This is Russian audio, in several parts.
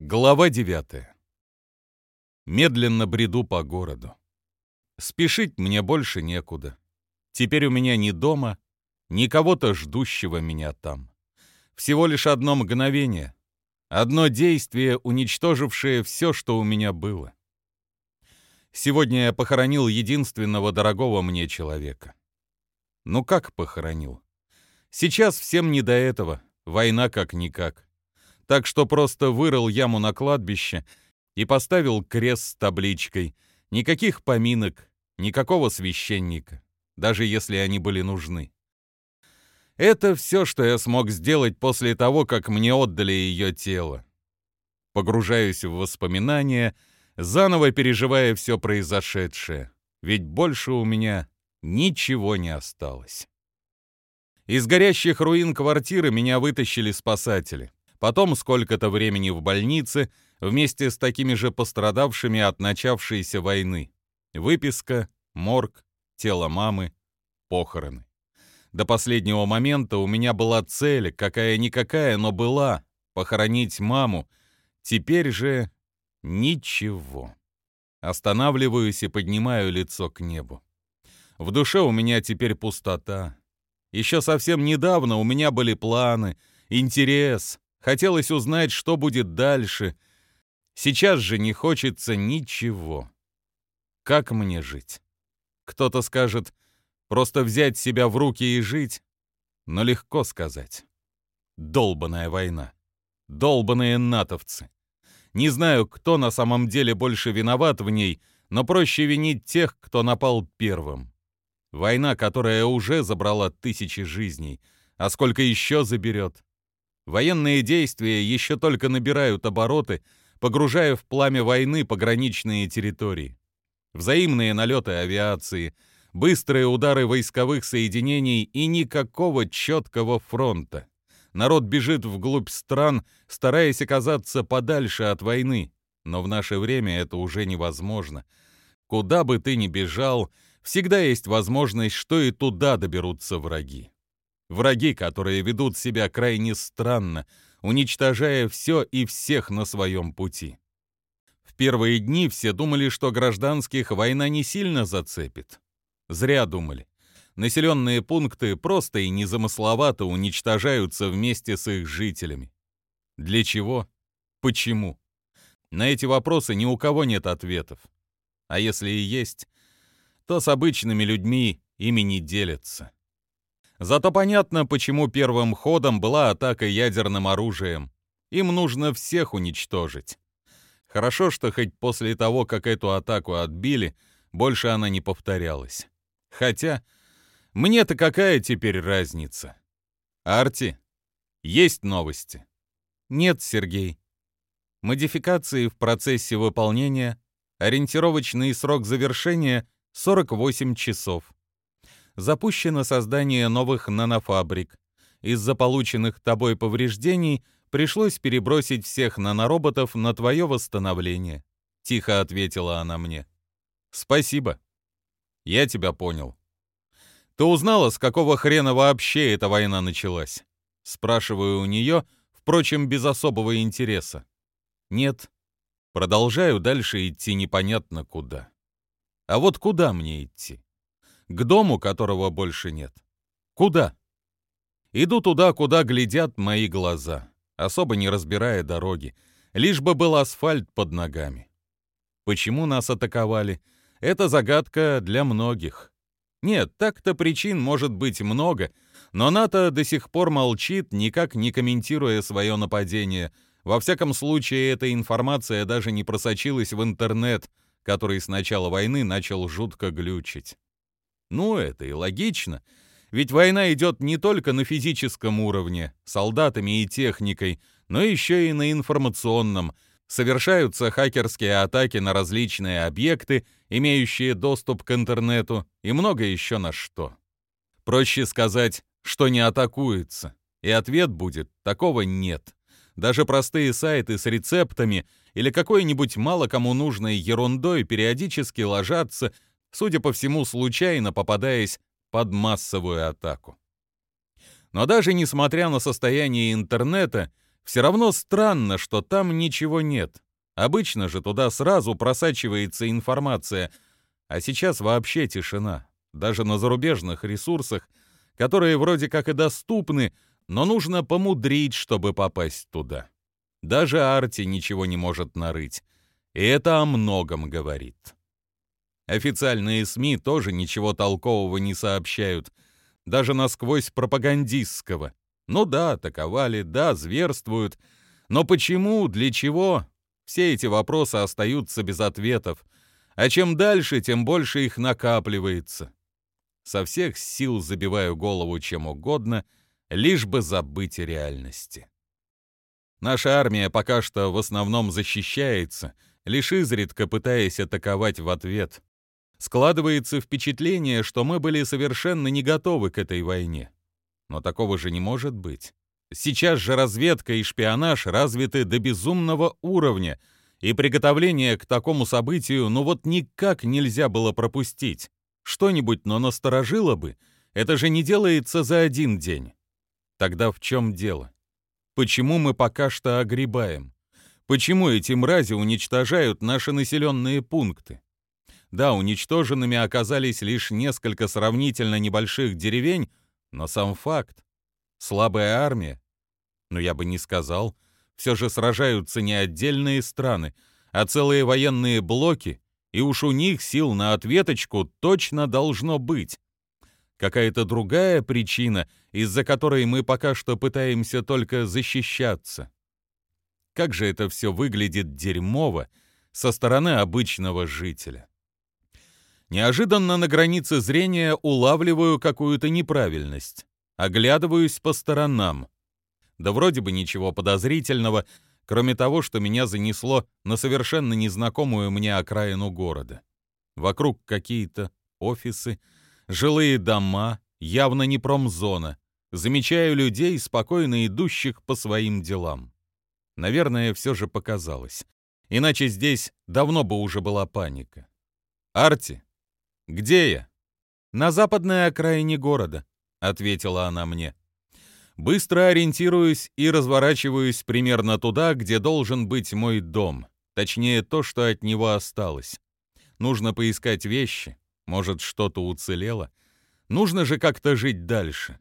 Глава 9. Медленно бреду по городу. Спешить мне больше некуда. Теперь у меня ни дома, ни кого-то ждущего меня там. Всего лишь одно мгновение, одно действие, уничтожившее все, что у меня было. Сегодня я похоронил единственного дорогого мне человека. Ну как похоронил? Сейчас всем не до этого, война как-никак так что просто вырыл яму на кладбище и поставил крест с табличкой. Никаких поминок, никакого священника, даже если они были нужны. Это все, что я смог сделать после того, как мне отдали ее тело. Погружаюсь в воспоминания, заново переживая все произошедшее, ведь больше у меня ничего не осталось. Из горящих руин квартиры меня вытащили спасатели потом сколько-то времени в больнице вместе с такими же пострадавшими от начавшейся войны. Выписка, морг, тело мамы, похороны. До последнего момента у меня была цель, какая-никакая, но была, похоронить маму. Теперь же ничего. Останавливаюсь и поднимаю лицо к небу. В душе у меня теперь пустота. Еще совсем недавно у меня были планы, интерес, Хотелось узнать, что будет дальше. Сейчас же не хочется ничего. Как мне жить? Кто-то скажет, просто взять себя в руки и жить. Но легко сказать. Долбаная война. Долбаные натовцы. Не знаю, кто на самом деле больше виноват в ней, но проще винить тех, кто напал первым. Война, которая уже забрала тысячи жизней, а сколько еще заберет? Военные действия еще только набирают обороты, погружая в пламя войны пограничные территории. Взаимные налеты авиации, быстрые удары войсковых соединений и никакого четкого фронта. Народ бежит вглубь стран, стараясь оказаться подальше от войны. Но в наше время это уже невозможно. Куда бы ты ни бежал, всегда есть возможность, что и туда доберутся враги. Враги, которые ведут себя крайне странно, уничтожая все и всех на своем пути. В первые дни все думали, что гражданских война не сильно зацепит. Зря думали. Населенные пункты просто и незамысловато уничтожаются вместе с их жителями. Для чего? Почему? На эти вопросы ни у кого нет ответов. А если и есть, то с обычными людьми ими не делятся. Зато понятно, почему первым ходом была атака ядерным оружием. Им нужно всех уничтожить. Хорошо, что хоть после того, как эту атаку отбили, больше она не повторялась. Хотя, мне-то какая теперь разница? Арти, есть новости? Нет, Сергей. Модификации в процессе выполнения, ориентировочный срок завершения 48 часов запущено создание новых нанофабрик. Из-за полученных тобой повреждений пришлось перебросить всех нанороботов на твое восстановление», — тихо ответила она мне. «Спасибо. Я тебя понял. Ты узнала, с какого хрена вообще эта война началась?» Спрашиваю у нее, впрочем, без особого интереса. «Нет». Продолжаю дальше идти непонятно куда. А вот куда мне идти? К дому, которого больше нет. Куда? Иду туда, куда глядят мои глаза, особо не разбирая дороги, лишь бы был асфальт под ногами. Почему нас атаковали? Это загадка для многих. Нет, так-то причин может быть много, но НАТО до сих пор молчит, никак не комментируя свое нападение. Во всяком случае, эта информация даже не просочилась в интернет, который с начала войны начал жутко глючить. Ну, это и логично. Ведь война идет не только на физическом уровне, солдатами и техникой, но еще и на информационном. Совершаются хакерские атаки на различные объекты, имеющие доступ к интернету, и много еще на что. Проще сказать, что не атакуется. И ответ будет «такого нет». Даже простые сайты с рецептами или какой-нибудь мало кому нужной ерундой периодически ложатся судя по всему, случайно попадаясь под массовую атаку. Но даже несмотря на состояние интернета, Все равно странно, что там ничего нет. Обычно же туда сразу просачивается информация, а сейчас вообще тишина. Даже на зарубежных ресурсах, которые вроде как и доступны, но нужно помудрить, чтобы попасть туда. Даже Арти ничего не может нарыть. И это о многом говорит. Официальные СМИ тоже ничего толкового не сообщают, даже насквозь пропагандистского. Ну да, атаковали, да, зверствуют. Но почему, для чего? Все эти вопросы остаются без ответов. А чем дальше, тем больше их накапливается. Со всех сил забиваю голову чем угодно, лишь бы забыть реальности. Наша армия пока что в основном защищается, лишь изредка пытаясь атаковать в ответ. Складывается впечатление, что мы были совершенно не готовы к этой войне. Но такого же не может быть. Сейчас же разведка и шпионаж развиты до безумного уровня, и приготовление к такому событию ну вот никак нельзя было пропустить. Что-нибудь, но насторожило бы. Это же не делается за один день. Тогда в чем дело? Почему мы пока что огребаем? Почему эти мрази уничтожают наши населенные пункты? Да, уничтоженными оказались лишь несколько сравнительно небольших деревень, но сам факт. Слабая армия. Но я бы не сказал. Все же сражаются не отдельные страны, а целые военные блоки, и уж у них сил на ответочку точно должно быть. Какая-то другая причина, из-за которой мы пока что пытаемся только защищаться. Как же это все выглядит дерьмово со стороны обычного жителя. Неожиданно на границе зрения улавливаю какую-то неправильность. Оглядываюсь по сторонам. Да вроде бы ничего подозрительного, кроме того, что меня занесло на совершенно незнакомую мне окраину города. Вокруг какие-то офисы, жилые дома, явно не промзона. Замечаю людей, спокойно идущих по своим делам. Наверное, все же показалось. Иначе здесь давно бы уже была паника. «Арти, «Где я?» «На западной окраине города», — ответила она мне. Быстро ориентируюсь и разворачиваюсь примерно туда, где должен быть мой дом. Точнее, то, что от него осталось. Нужно поискать вещи, может, что-то уцелело. Нужно же как-то жить дальше.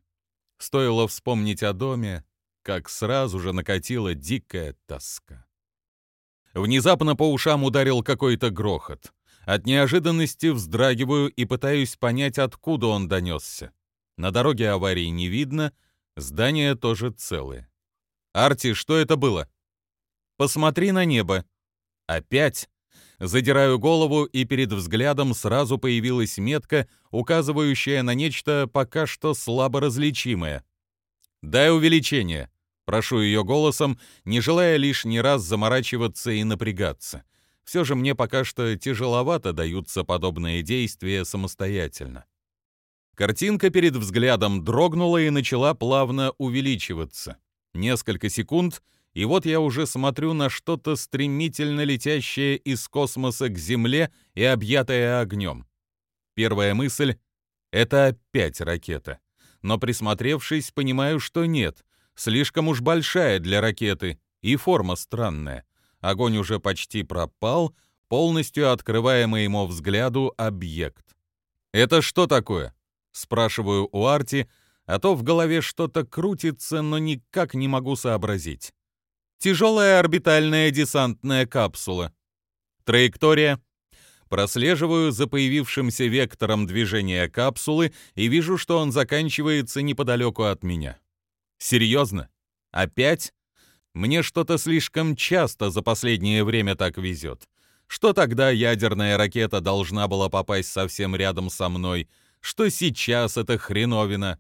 Стоило вспомнить о доме, как сразу же накатила дикая тоска. Внезапно по ушам ударил какой-то грохот. От неожиданности вздрагиваю и пытаюсь понять, откуда он донесся. На дороге аварии не видно, здание тоже целое. «Арти, что это было?» «Посмотри на небо». «Опять?» Задираю голову, и перед взглядом сразу появилась метка, указывающая на нечто пока что слабо различимое. «Дай увеличение», — прошу ее голосом, не желая лишний раз заморачиваться и напрягаться. Все же мне пока что тяжеловато даются подобные действия самостоятельно. Картинка перед взглядом дрогнула и начала плавно увеличиваться. Несколько секунд, и вот я уже смотрю на что-то стремительно летящее из космоса к Земле и объятое огнем. Первая мысль — это опять ракета. Но присмотревшись, понимаю, что нет. Слишком уж большая для ракеты, и форма странная огонь уже почти пропал, полностью открывая моему взгляду объект. «Это что такое?» — спрашиваю у Арти, а то в голове что-то крутится, но никак не могу сообразить. «Тяжелая орбитальная десантная капсула. Траектория?» Прослеживаю за появившимся вектором движения капсулы и вижу, что он заканчивается неподалеку от меня. Серьезно? Опять? Мне что-то слишком часто за последнее время так везет. Что тогда ядерная ракета должна была попасть совсем рядом со мной? Что сейчас это хреновина?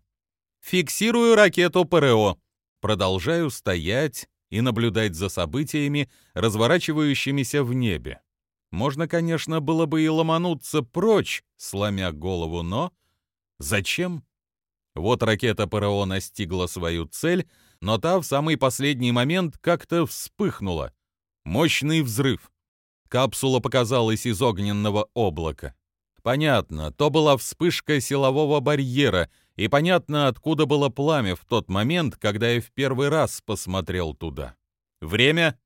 Фиксирую ракету ПРО. Продолжаю стоять и наблюдать за событиями, разворачивающимися в небе. Можно, конечно, было бы и ломануться прочь, сломя голову, но... Зачем? Вот ракета ПРО настигла свою цель — но та в самый последний момент как-то вспыхнула. Мощный взрыв. Капсула показалась из огненного облака. Понятно, то была вспышка силового барьера, и понятно, откуда было пламя в тот момент, когда я в первый раз посмотрел туда. Время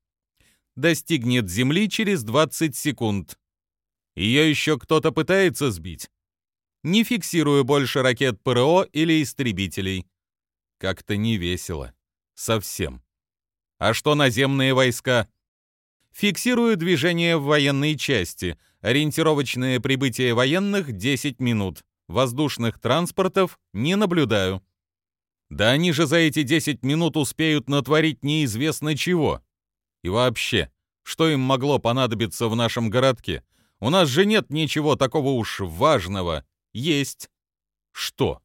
достигнет Земли через 20 секунд. Ее еще кто-то пытается сбить? Не фиксирую больше ракет ПРО или истребителей. Как-то не весело. Совсем. А что наземные войска? Фиксирую движение в военной части. Ориентировочное прибытие военных 10 минут. Воздушных транспортов не наблюдаю. Да они же за эти 10 минут успеют натворить неизвестно чего. И вообще, что им могло понадобиться в нашем городке? У нас же нет ничего такого уж важного. Есть. Что?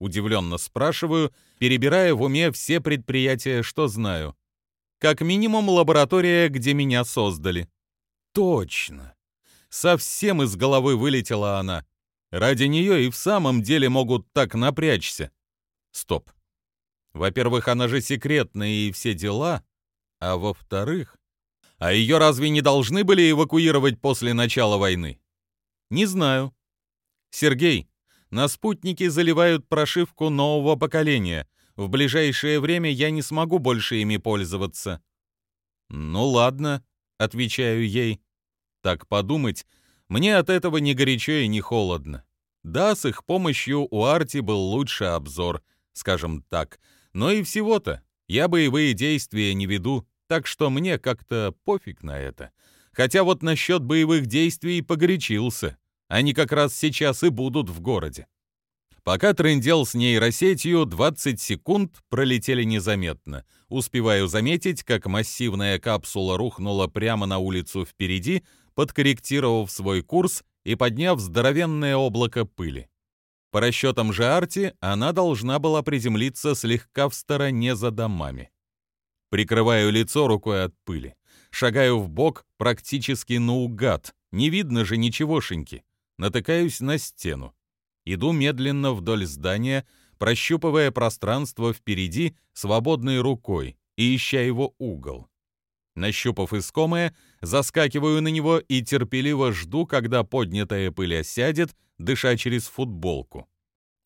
Удивленно спрашиваю, перебирая в уме все предприятия, что знаю. Как минимум лаборатория, где меня создали. Точно. Совсем из головы вылетела она. Ради нее и в самом деле могут так напрячься. Стоп. Во-первых, она же секретная и все дела. А во-вторых, а ее разве не должны были эвакуировать после начала войны? Не знаю. Сергей, на спутнике заливают прошивку нового поколения. В ближайшее время я не смогу больше ими пользоваться. Ну ладно, отвечаю ей. Так подумать, мне от этого ни горячо и ни холодно. Да, с их помощью у Арти был лучший обзор, скажем так. Но и всего-то. Я боевые действия не веду, так что мне как-то пофиг на это. Хотя вот насчет боевых действий погорячился. Они как раз сейчас и будут в городе. Пока трындел с нейросетью, 20 секунд пролетели незаметно. Успеваю заметить, как массивная капсула рухнула прямо на улицу впереди, подкорректировав свой курс и подняв здоровенное облако пыли. По расчетам же Арти, она должна была приземлиться слегка в стороне за домами. Прикрываю лицо рукой от пыли. Шагаю в бок практически наугад. Не видно же ничегошеньки. Натыкаюсь на стену. Иду медленно вдоль здания, прощупывая пространство впереди свободной рукой и ища его угол. Нащупав искомое, заскакиваю на него и терпеливо жду, когда поднятая пыль осядет, дыша через футболку.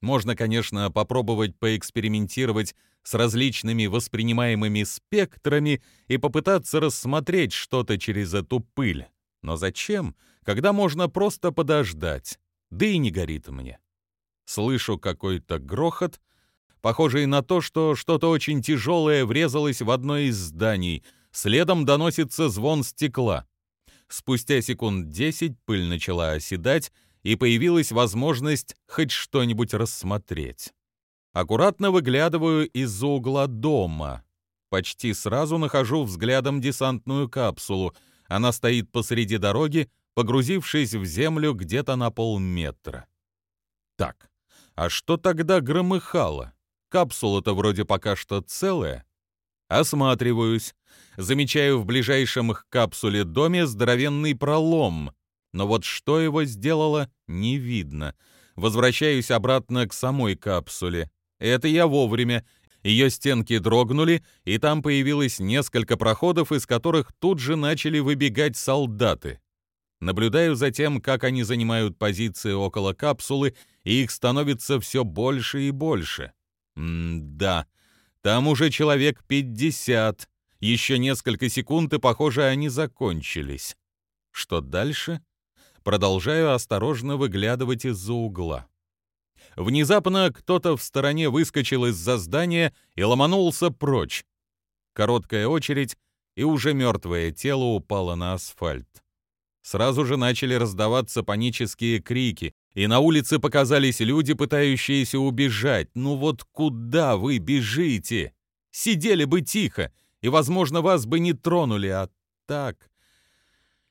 Можно, конечно, попробовать поэкспериментировать с различными воспринимаемыми спектрами и попытаться рассмотреть что-то через эту пыль. Но зачем, когда можно просто подождать? Да и не горит мне. Слышу какой-то грохот, похожий на то, что что-то очень тяжелое врезалось в одно из зданий. Следом доносится звон стекла. Спустя секунд десять пыль начала оседать, и появилась возможность хоть что-нибудь рассмотреть. Аккуратно выглядываю из-за угла дома. Почти сразу нахожу взглядом десантную капсулу. Она стоит посреди дороги, погрузившись в землю где-то на полметра. Так, а что тогда громыхало? Капсула-то вроде пока что целая. Осматриваюсь. Замечаю в ближайшем к капсуле доме здоровенный пролом. Но вот что его сделало, не видно. Возвращаюсь обратно к самой капсуле. Это я вовремя. Ее стенки дрогнули, и там появилось несколько проходов, из которых тут же начали выбегать солдаты. Наблюдаю за тем, как они занимают позиции около капсулы, и их становится все больше и больше. М-да, там уже человек 50. Еще несколько секунд, и, похоже, они закончились. Что дальше? Продолжаю осторожно выглядывать из-за угла. Внезапно кто-то в стороне выскочил из-за здания и ломанулся прочь. Короткая очередь, и уже мертвое тело упало на асфальт. Сразу же начали раздаваться панические крики, и на улице показались люди, пытающиеся убежать. «Ну вот куда вы бежите? Сидели бы тихо, и, возможно, вас бы не тронули, а так...»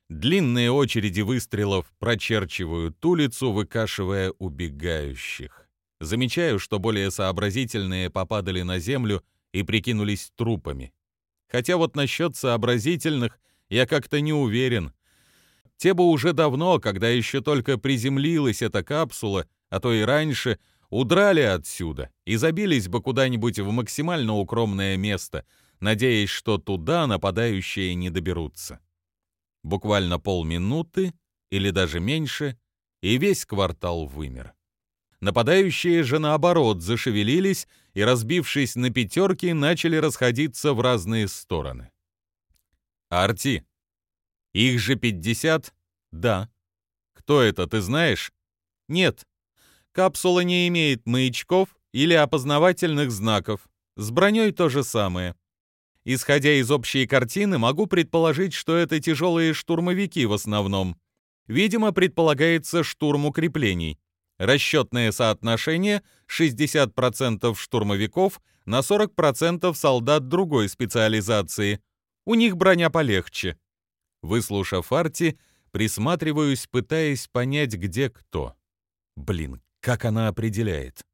Длинные очереди выстрелов прочерчивают улицу, выкашивая убегающих. Замечаю, что более сообразительные попадали на землю и прикинулись трупами. Хотя вот насчет сообразительных я как-то не уверен. Те бы уже давно, когда еще только приземлилась эта капсула, а то и раньше, удрали отсюда и забились бы куда-нибудь в максимально укромное место, надеясь, что туда нападающие не доберутся. Буквально полминуты или даже меньше, и весь квартал вымер. Нападающие же, наоборот, зашевелились и, разбившись на пятерки, начали расходиться в разные стороны. Арти. Их же 50? Да. Кто это, ты знаешь? Нет. Капсула не имеет маячков или опознавательных знаков. С броней то же самое. Исходя из общей картины, могу предположить, что это тяжелые штурмовики в основном. Видимо, предполагается штурм укреплений. Расчетное соотношение 60% штурмовиков на 40% солдат другой специализации. У них броня полегче. Выслушав Арти, присматриваюсь, пытаясь понять, где кто. Блин, как она определяет?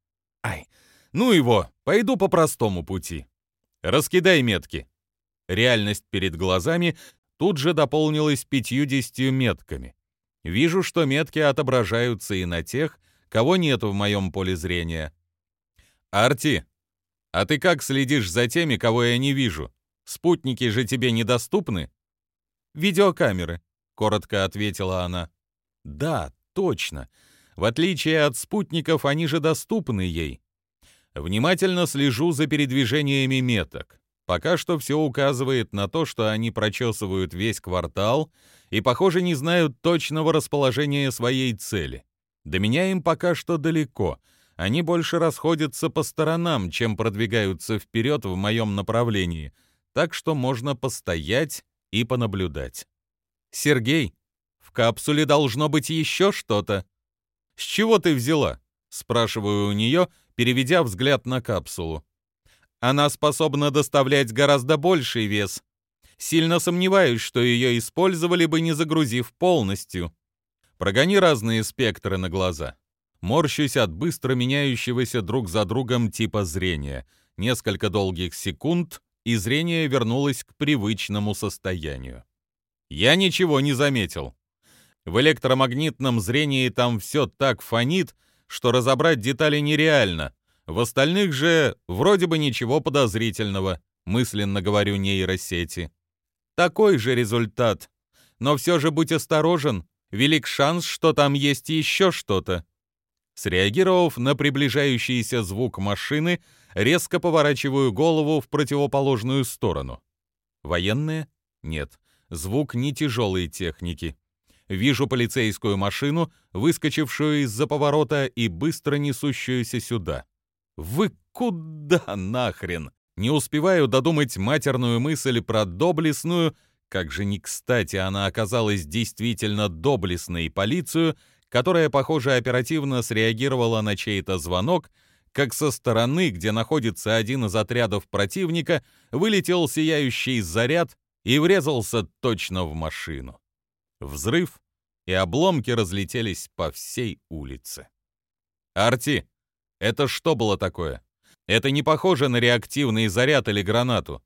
Ай, ну его, пойду по простому пути. Раскидай метки. Реальность перед глазами тут же дополнилась пятьюдесятью метками. Вижу, что метки отображаются и на тех, кого нет в моем поле зрения. «Арти, а ты как следишь за теми, кого я не вижу? Спутники же тебе недоступны?» «Видеокамеры», — коротко ответила она. «Да, точно. В отличие от спутников, они же доступны ей. Внимательно слежу за передвижениями меток. Пока что все указывает на то, что они прочесывают весь квартал и, похоже, не знают точного расположения своей цели. До меня им пока что далеко. Они больше расходятся по сторонам, чем продвигаются вперед в моем направлении, так что можно постоять и понаблюдать. «Сергей, в капсуле должно быть еще что-то», «С чего ты взяла?» — спрашиваю у нее, переведя взгляд на капсулу. «Она способна доставлять гораздо больший вес. Сильно сомневаюсь, что ее использовали бы, не загрузив полностью. Прогони разные спектры на глаза. Морщусь от быстро меняющегося друг за другом типа зрения. Несколько долгих секунд, и зрение вернулось к привычному состоянию. Я ничего не заметил. В электромагнитном зрении там все так фонит, что разобрать детали нереально. В остальных же вроде бы ничего подозрительного, мысленно говорю нейросети. Такой же результат. Но все же будь осторожен, велик шанс, что там есть еще что-то. Среагировав на приближающийся звук машины, резко поворачиваю голову в противоположную сторону. Военные? Нет. Звук не тяжелой техники. Вижу полицейскую машину, выскочившую из-за поворота и быстро несущуюся сюда. Вы куда нахрен? Не успеваю додумать матерную мысль про доблестную, как же не кстати она оказалась действительно доблестной полицию, которая, похоже, оперативно среагировала на чей-то звонок, как со стороны, где находится один из отрядов противника, вылетел сияющий заряд и врезался точно в машину. Взрыв, и обломки разлетелись по всей улице. «Арти, это что было такое? Это не похоже на реактивный заряд или гранату.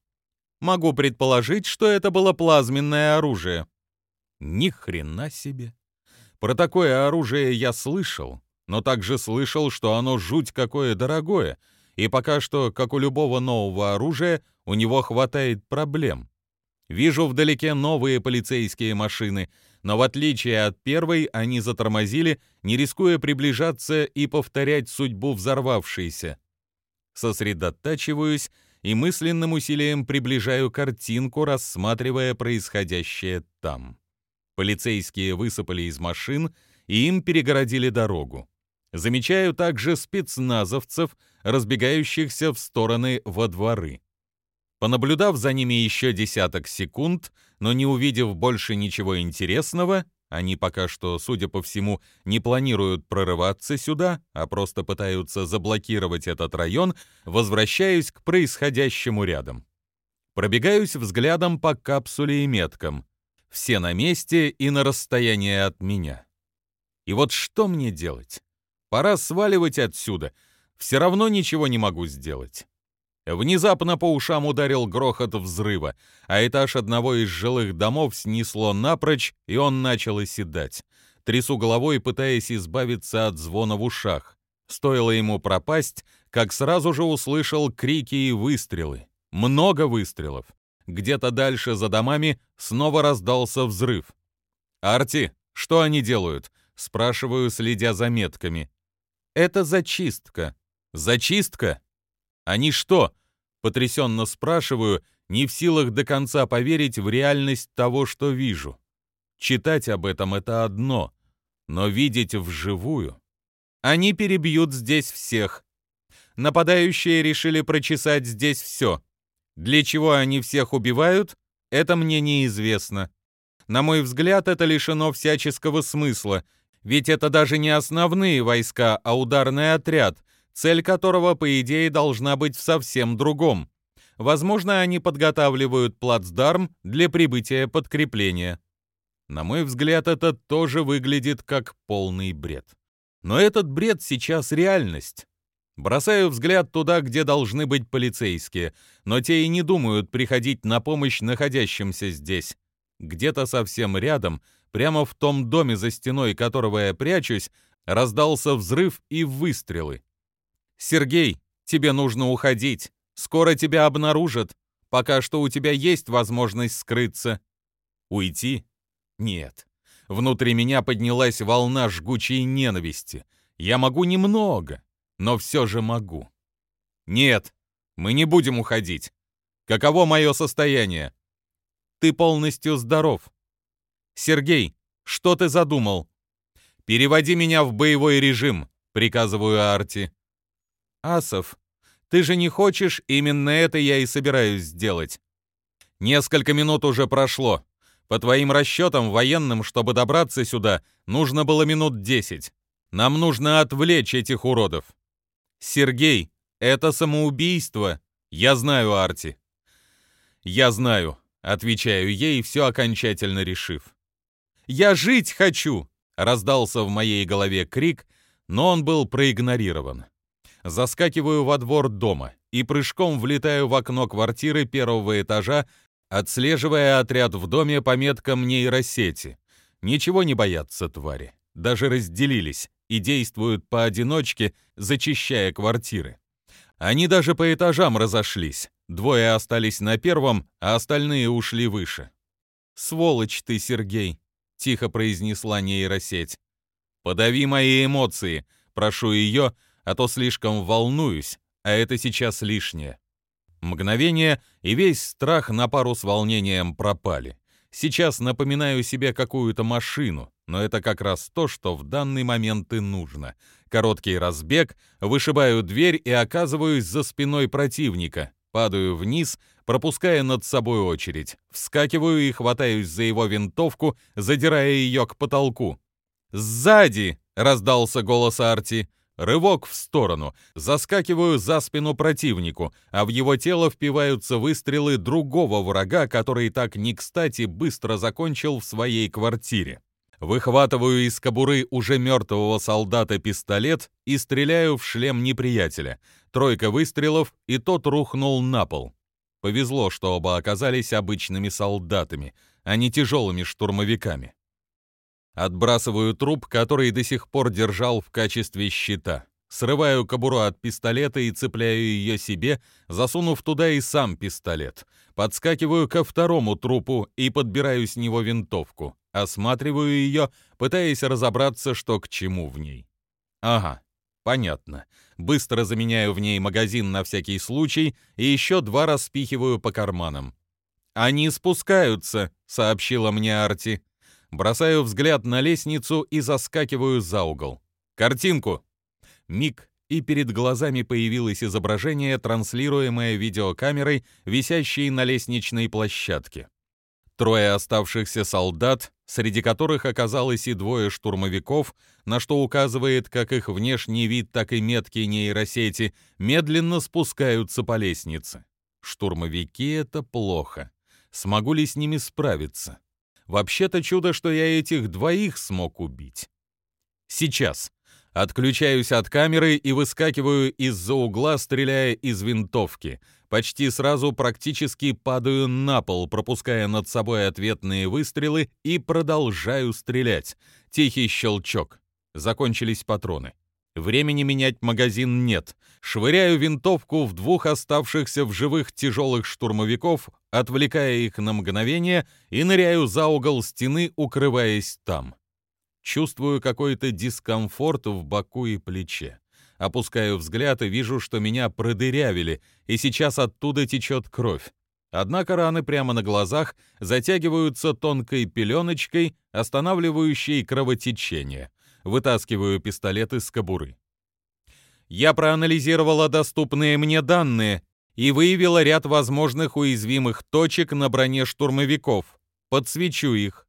Могу предположить, что это было плазменное оружие». Ни хрена себе. Про такое оружие я слышал, но также слышал, что оно жуть какое дорогое, и пока что, как у любого нового оружия, у него хватает проблем. Вижу вдалеке новые полицейские машины, но в отличие от первой они затормозили, не рискуя приближаться и повторять судьбу взорвавшейся. Сосредотачиваюсь и мысленным усилием приближаю картинку, рассматривая происходящее там. Полицейские высыпали из машин, и им перегородили дорогу. Замечаю также спецназовцев, разбегающихся в стороны во дворы. Понаблюдав за ними еще десяток секунд, но не увидев больше ничего интересного, они пока что, судя по всему, не планируют прорываться сюда, а просто пытаются заблокировать этот район, возвращаюсь к происходящему рядом. Пробегаюсь взглядом по капсуле и меткам. Все на месте и на расстоянии от меня. И вот что мне делать? Пора сваливать отсюда. Все равно ничего не могу сделать. Внезапно по ушам ударил грохот взрыва, а этаж одного из жилых домов снесло напрочь, и он начал оседать. Трясу головой, пытаясь избавиться от звона в ушах. Стоило ему пропасть, как сразу же услышал крики и выстрелы. Много выстрелов. Где-то дальше за домами снова раздался взрыв. «Арти, что они делают?» — спрашиваю, следя за метками. «Это зачистка». «Зачистка?» «Они что?» — потрясенно спрашиваю, не в силах до конца поверить в реальность того, что вижу. Читать об этом — это одно, но видеть вживую... Они перебьют здесь всех. Нападающие решили прочесать здесь все. Для чего они всех убивают, это мне неизвестно. На мой взгляд, это лишено всяческого смысла, ведь это даже не основные войска, а ударный отряд, цель которого, по идее, должна быть в совсем другом. Возможно, они подготавливают плацдарм для прибытия подкрепления. На мой взгляд, это тоже выглядит как полный бред. Но этот бред сейчас реальность. Бросаю взгляд туда, где должны быть полицейские, но те и не думают приходить на помощь находящимся здесь. Где-то совсем рядом, прямо в том доме, за стеной которого я прячусь, раздался взрыв и выстрелы. «Сергей, тебе нужно уходить. Скоро тебя обнаружат. Пока что у тебя есть возможность скрыться». «Уйти? Нет. Внутри меня поднялась волна жгучей ненависти. Я могу немного, но все же могу. Нет, мы не будем уходить. Каково мое состояние? Ты полностью здоров. Сергей, что ты задумал? Переводи меня в боевой режим, приказываю Арти. Асов, ты же не хочешь, именно это я и собираюсь сделать. Несколько минут уже прошло. По твоим расчетам военным, чтобы добраться сюда, нужно было минут десять. Нам нужно отвлечь этих уродов. Сергей, это самоубийство. Я знаю, Арти. Я знаю, отвечаю ей, все окончательно решив. Я жить хочу, раздался в моей голове крик, но он был проигнорирован. Заскакиваю во двор дома и прыжком влетаю в окно квартиры первого этажа, отслеживая отряд в доме по меткам нейросети. Ничего не боятся твари. Даже разделились и действуют поодиночке, зачищая квартиры. Они даже по этажам разошлись. Двое остались на первом, а остальные ушли выше. «Сволочь ты, Сергей!» — тихо произнесла нейросеть. «Подави мои эмоции, прошу ее, а то слишком волнуюсь, а это сейчас лишнее». Мгновение, и весь страх на пару с волнением пропали. Сейчас напоминаю себе какую-то машину, но это как раз то, что в данный момент и нужно. Короткий разбег, вышибаю дверь и оказываюсь за спиной противника. Падаю вниз, пропуская над собой очередь. Вскакиваю и хватаюсь за его винтовку, задирая ее к потолку. «Сзади!» — раздался голос Арти. Рывок в сторону. Заскакиваю за спину противнику, а в его тело впиваются выстрелы другого врага, который так не кстати быстро закончил в своей квартире. Выхватываю из кобуры уже мертвого солдата пистолет и стреляю в шлем неприятеля. Тройка выстрелов, и тот рухнул на пол. Повезло, что оба оказались обычными солдатами, а не тяжелыми штурмовиками. Отбрасываю труп, который до сих пор держал в качестве щита. Срываю кобуру от пистолета и цепляю ее себе, засунув туда и сам пистолет. Подскакиваю ко второму трупу и подбираю с него винтовку. Осматриваю ее, пытаясь разобраться, что к чему в ней. Ага, понятно. Быстро заменяю в ней магазин на всякий случай и еще два распихиваю по карманам. «Они спускаются», — сообщила мне Арти. Бросаю взгляд на лестницу и заскакиваю за угол. Картинку. Миг, и перед глазами появилось изображение, транслируемое видеокамерой, висящей на лестничной площадке. Трое оставшихся солдат, среди которых оказалось и двое штурмовиков, на что указывает как их внешний вид, так и метки нейросети, медленно спускаются по лестнице. Штурмовики — это плохо. Смогу ли с ними справиться? Вообще-то чудо, что я этих двоих смог убить. Сейчас. Отключаюсь от камеры и выскакиваю из-за угла, стреляя из винтовки. Почти сразу практически падаю на пол, пропуская над собой ответные выстрелы и продолжаю стрелять. Тихий щелчок. Закончились патроны. Времени менять магазин нет. Швыряю винтовку в двух оставшихся в живых тяжелых штурмовиков, отвлекая их на мгновение, и ныряю за угол стены, укрываясь там. Чувствую какой-то дискомфорт в боку и плече. Опускаю взгляд и вижу, что меня продырявили, и сейчас оттуда течет кровь. Однако раны прямо на глазах затягиваются тонкой пеленочкой, останавливающей кровотечение. Вытаскиваю пистолет из кобуры. Я проанализировала доступные мне данные и выявила ряд возможных уязвимых точек на броне штурмовиков. Подсвечу их.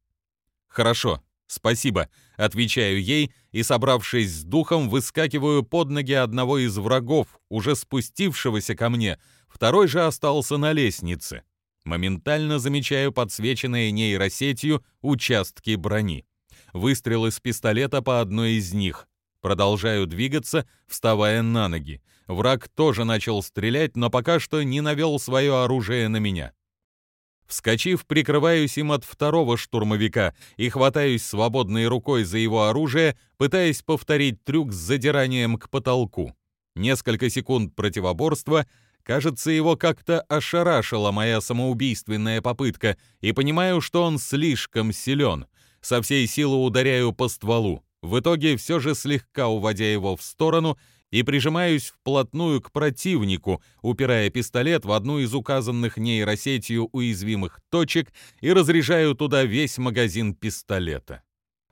Хорошо, спасибо, отвечаю ей и, собравшись с духом, выскакиваю под ноги одного из врагов, уже спустившегося ко мне. Второй же остался на лестнице. Моментально замечаю подсвеченные нейросетью участки брони. Выстрел из пистолета по одной из них. Продолжаю двигаться, вставая на ноги. Враг тоже начал стрелять, но пока что не навел свое оружие на меня. Вскочив, прикрываюсь им от второго штурмовика и хватаюсь свободной рукой за его оружие, пытаясь повторить трюк с задиранием к потолку. Несколько секунд противоборства, кажется, его как-то ошарашила моя самоубийственная попытка, и понимаю, что он слишком силен. Со всей силы ударяю по стволу, в итоге все же слегка уводя его в сторону — и прижимаюсь вплотную к противнику, упирая пистолет в одну из указанных нейросетью уязвимых точек и разряжаю туда весь магазин пистолета.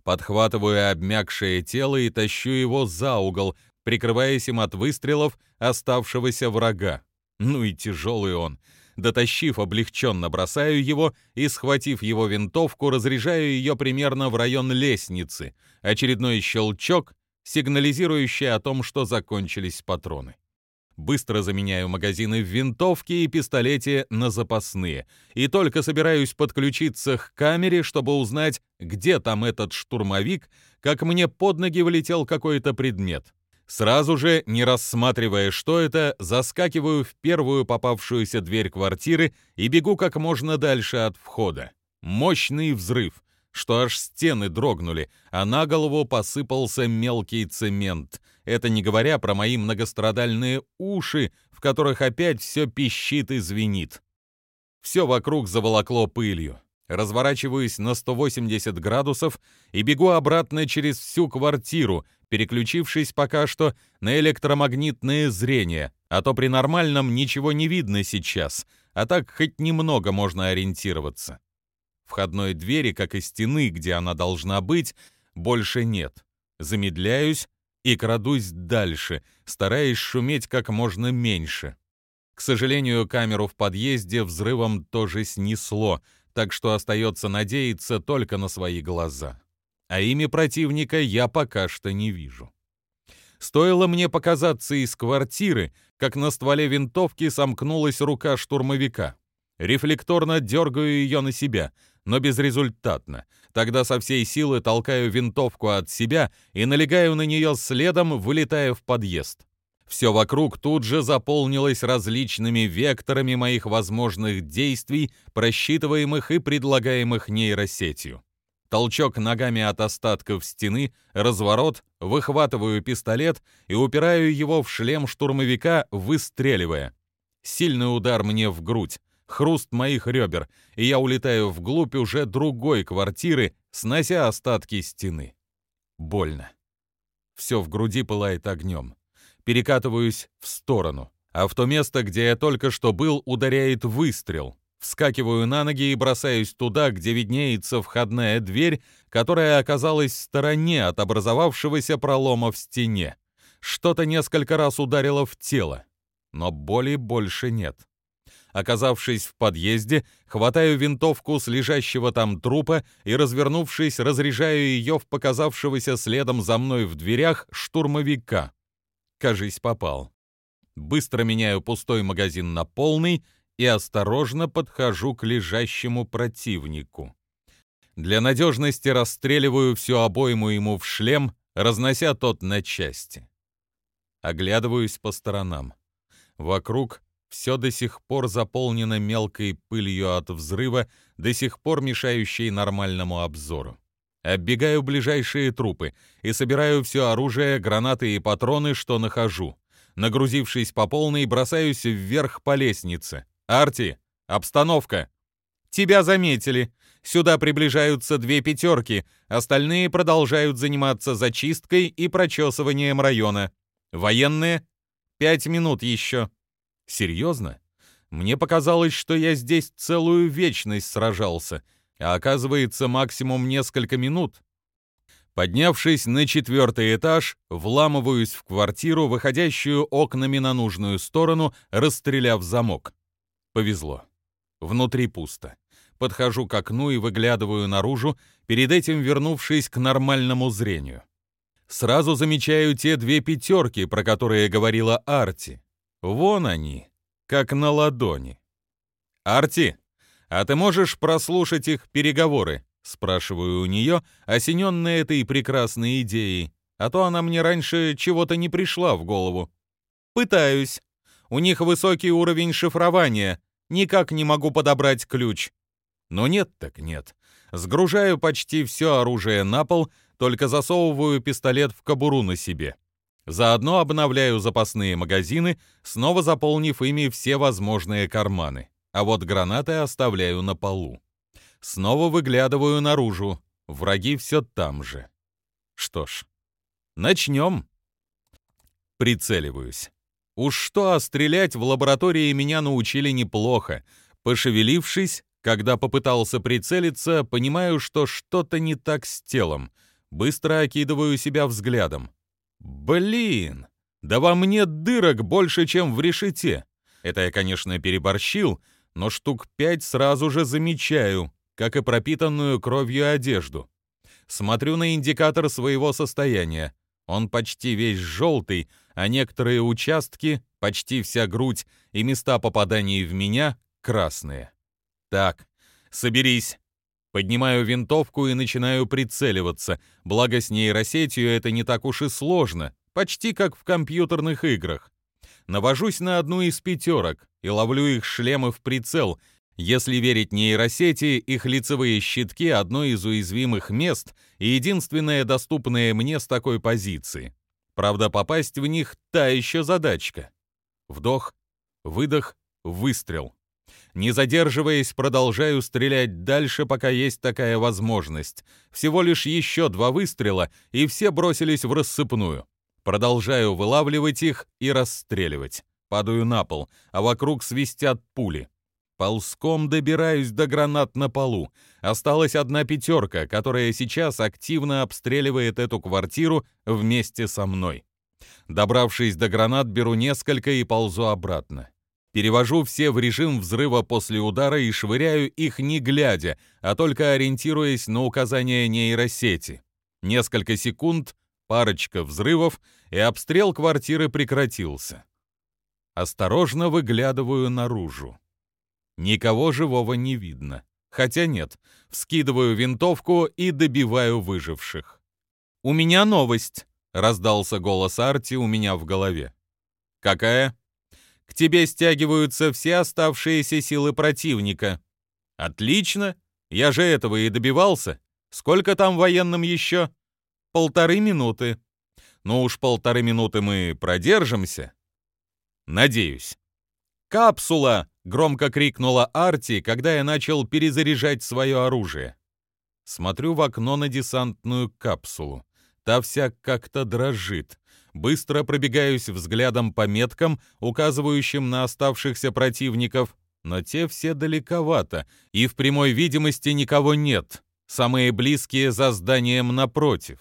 Подхватываю обмякшее тело и тащу его за угол, прикрываясь им от выстрелов оставшегося врага. Ну и тяжелый он. Дотащив, облегченно бросаю его и, схватив его винтовку, разряжаю ее примерно в район лестницы. Очередной щелчок, сигнализирующее о том, что закончились патроны. Быстро заменяю магазины в винтовке и пистолете на запасные, и только собираюсь подключиться к камере, чтобы узнать, где там этот штурмовик, как мне под ноги влетел какой-то предмет. Сразу же, не рассматривая, что это, заскакиваю в первую попавшуюся дверь квартиры и бегу как можно дальше от входа. Мощный взрыв что аж стены дрогнули, а на голову посыпался мелкий цемент. Это не говоря про мои многострадальные уши, в которых опять все пищит и звенит. Все вокруг заволокло пылью. Разворачиваюсь на 180 градусов и бегу обратно через всю квартиру, переключившись пока что на электромагнитное зрение, а то при нормальном ничего не видно сейчас, а так хоть немного можно ориентироваться. Входной двери, как и стены, где она должна быть, больше нет. Замедляюсь и крадусь дальше, стараясь шуметь как можно меньше. К сожалению, камеру в подъезде взрывом тоже снесло, так что остается надеяться только на свои глаза. А имя противника я пока что не вижу. Стоило мне показаться из квартиры, как на стволе винтовки сомкнулась рука штурмовика. Рефлекторно дергаю ее на себя — но безрезультатно. Тогда со всей силы толкаю винтовку от себя и налегаю на нее следом, вылетая в подъезд. Все вокруг тут же заполнилось различными векторами моих возможных действий, просчитываемых и предлагаемых нейросетью. Толчок ногами от остатков стены, разворот, выхватываю пистолет и упираю его в шлем штурмовика, выстреливая. Сильный удар мне в грудь хруст моих ребер, и я улетаю вглубь уже другой квартиры, снося остатки стены. Больно. Все в груди пылает огнем. Перекатываюсь в сторону, а в то место, где я только что был, ударяет выстрел. Вскакиваю на ноги и бросаюсь туда, где виднеется входная дверь, которая оказалась в стороне от образовавшегося пролома в стене. Что-то несколько раз ударило в тело, но боли больше нет. Оказавшись в подъезде, хватаю винтовку с лежащего там трупа и, развернувшись, разряжаю ее в показавшегося следом за мной в дверях штурмовика. Кажись, попал. Быстро меняю пустой магазин на полный и осторожно подхожу к лежащему противнику. Для надежности расстреливаю всю обойму ему в шлем, разнося тот на части. Оглядываюсь по сторонам. Вокруг все до сих пор заполнено мелкой пылью от взрыва, до сих пор мешающей нормальному обзору. Оббегаю ближайшие трупы и собираю все оружие, гранаты и патроны, что нахожу. Нагрузившись по полной, бросаюсь вверх по лестнице. «Арти! Обстановка!» «Тебя заметили. Сюда приближаются две пятерки, остальные продолжают заниматься зачисткой и прочесыванием района. Военные? Пять минут еще». Серьезно? Мне показалось, что я здесь целую вечность сражался, а оказывается максимум несколько минут. Поднявшись на четвертый этаж, вламываюсь в квартиру, выходящую окнами на нужную сторону, расстреляв замок. Повезло. Внутри пусто. Подхожу к окну и выглядываю наружу, перед этим вернувшись к нормальному зрению. Сразу замечаю те две пятерки, про которые говорила Арти. Вон они, как на ладони. «Арти, а ты можешь прослушать их переговоры?» Спрашиваю у нее, осененная этой прекрасной идеей, а то она мне раньше чего-то не пришла в голову. «Пытаюсь. У них высокий уровень шифрования. Никак не могу подобрать ключ». Но нет так нет. Сгружаю почти все оружие на пол, только засовываю пистолет в кобуру на себе. Заодно обновляю запасные магазины, снова заполнив ими все возможные карманы. А вот гранаты оставляю на полу. Снова выглядываю наружу. Враги все там же. Что ж, начнем. Прицеливаюсь. Уж что, а стрелять в лаборатории меня научили неплохо. Пошевелившись, когда попытался прицелиться, понимаю, что что-то не так с телом. Быстро окидываю себя взглядом. Блин, да во мне дырок больше, чем в решете. Это я, конечно, переборщил, но штук пять сразу же замечаю как и пропитанную кровью одежду. Смотрю на индикатор своего состояния. Он почти весь желтый, а некоторые участки, почти вся грудь и места попаданий в меня красные. Так, соберись. Поднимаю винтовку и начинаю прицеливаться, благо с нейросетью это не так уж и сложно, почти как в компьютерных играх. Навожусь на одну из пятерок и ловлю их шлемы в прицел, если верить нейросети, их лицевые щитки — одно из уязвимых мест и единственное доступное мне с такой позиции. Правда, попасть в них — та еще задачка. Вдох, выдох, выстрел. Не задерживаясь, продолжаю стрелять дальше, пока есть такая возможность. Всего лишь еще два выстрела, и все бросились в рассыпную. Продолжаю вылавливать их и расстреливать. Падаю на пол, а вокруг свистят пули. Ползком добираюсь до гранат на полу. Осталась одна пятерка, которая сейчас активно обстреливает эту квартиру вместе со мной. Добравшись до гранат, беру несколько и ползу обратно. Перевожу все в режим взрыва после удара и швыряю их не глядя, а только ориентируясь на указания нейросети. Несколько секунд, парочка взрывов, и обстрел квартиры прекратился. Осторожно выглядываю наружу. Никого живого не видно. Хотя нет, вскидываю винтовку и добиваю выживших. «У меня новость», — раздался голос Арти у меня в голове. «Какая?» «К тебе стягиваются все оставшиеся силы противника». «Отлично! Я же этого и добивался. Сколько там военным еще?» «Полторы минуты». «Ну уж полторы минуты мы продержимся». «Надеюсь». «Капсула!» — громко крикнула Арти, когда я начал перезаряжать свое оружие. Смотрю в окно на десантную капсулу. Та вся как-то дрожит. Быстро пробегаюсь взглядом по меткам, указывающим на оставшихся противников, но те все далековато, и в прямой видимости никого нет. Самые близкие за зданием напротив.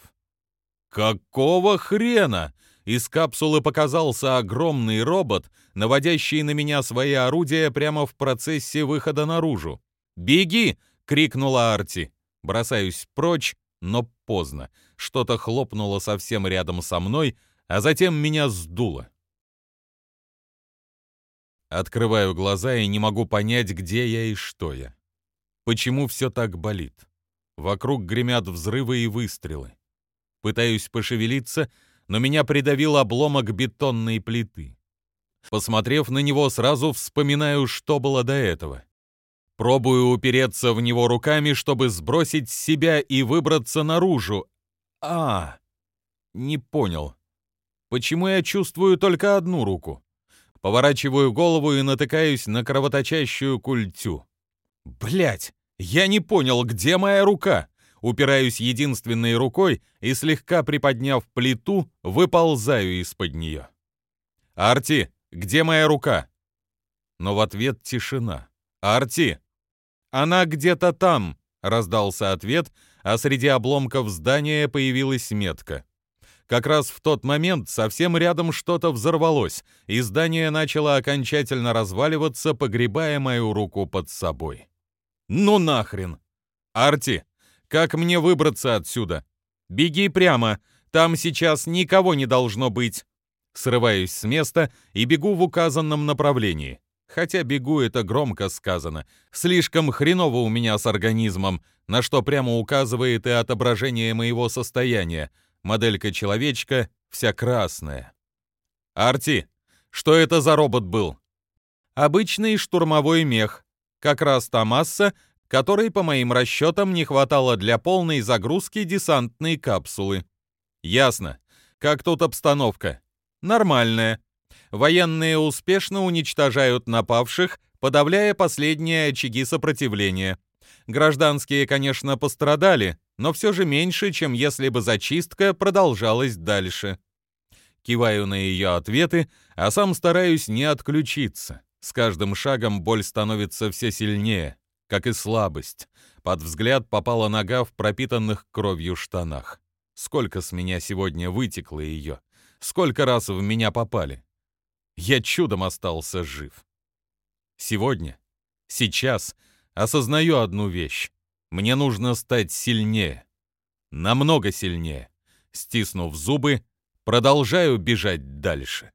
«Какого хрена?» Из капсулы показался огромный робот, наводящий на меня свои орудия прямо в процессе выхода наружу. «Беги!» — крикнула Арти. Бросаюсь прочь, но поздно. Что-то хлопнуло совсем рядом со мной, а затем меня сдуло. Открываю глаза и не могу понять, где я и что я. Почему все так болит? Вокруг гремят взрывы и выстрелы. Пытаюсь пошевелиться — но меня придавил обломок бетонной плиты. Посмотрев на него, сразу вспоминаю, что было до этого. Пробую упереться в него руками, чтобы сбросить с себя и выбраться наружу. А, не понял. Почему я чувствую только одну руку? Поворачиваю голову и натыкаюсь на кровоточащую культю. Блять, я не понял, где моя рука? упираюсь единственной рукой и, слегка приподняв плиту, выползаю из-под нее. «Арти, где моя рука?» но в ответ тишина. «Арти!» «Она где-то там!» — раздался ответ, а среди обломков здания появилась метка. Как раз в тот момент совсем рядом что-то взорвалось, и здание начало окончательно разваливаться, погребая мою руку под собой. «Ну нахрен! Арти, как мне выбраться отсюда? Беги прямо, там сейчас никого не должно быть!» Срываюсь с места и бегу в указанном направлении. Хотя бегу это громко сказано. Слишком хреново у меня с организмом, на что прямо указывает и отображение моего состояния. Моделька-человечка вся красная. «Арти, что это за робот был?» «Обычный штурмовой мех. Как раз та масса, которой, по моим расчетам, не хватало для полной загрузки десантной капсулы». «Ясно. Как тут обстановка?» «Нормальная. Военные успешно уничтожают напавших, подавляя последние очаги сопротивления. Гражданские, конечно, пострадали, но все же меньше, чем если бы зачистка продолжалась дальше. Киваю на ее ответы, а сам стараюсь не отключиться. С каждым шагом боль становится все сильнее, как и слабость. Под взгляд попала нога в пропитанных кровью штанах. Сколько с меня сегодня вытекло ее, сколько раз в меня попали. Я чудом остался жив. Сегодня, сейчас осознаю одну вещь. Мне нужно стать сильнее. Намного сильнее. Стиснув зубы, продолжаю бежать дальше.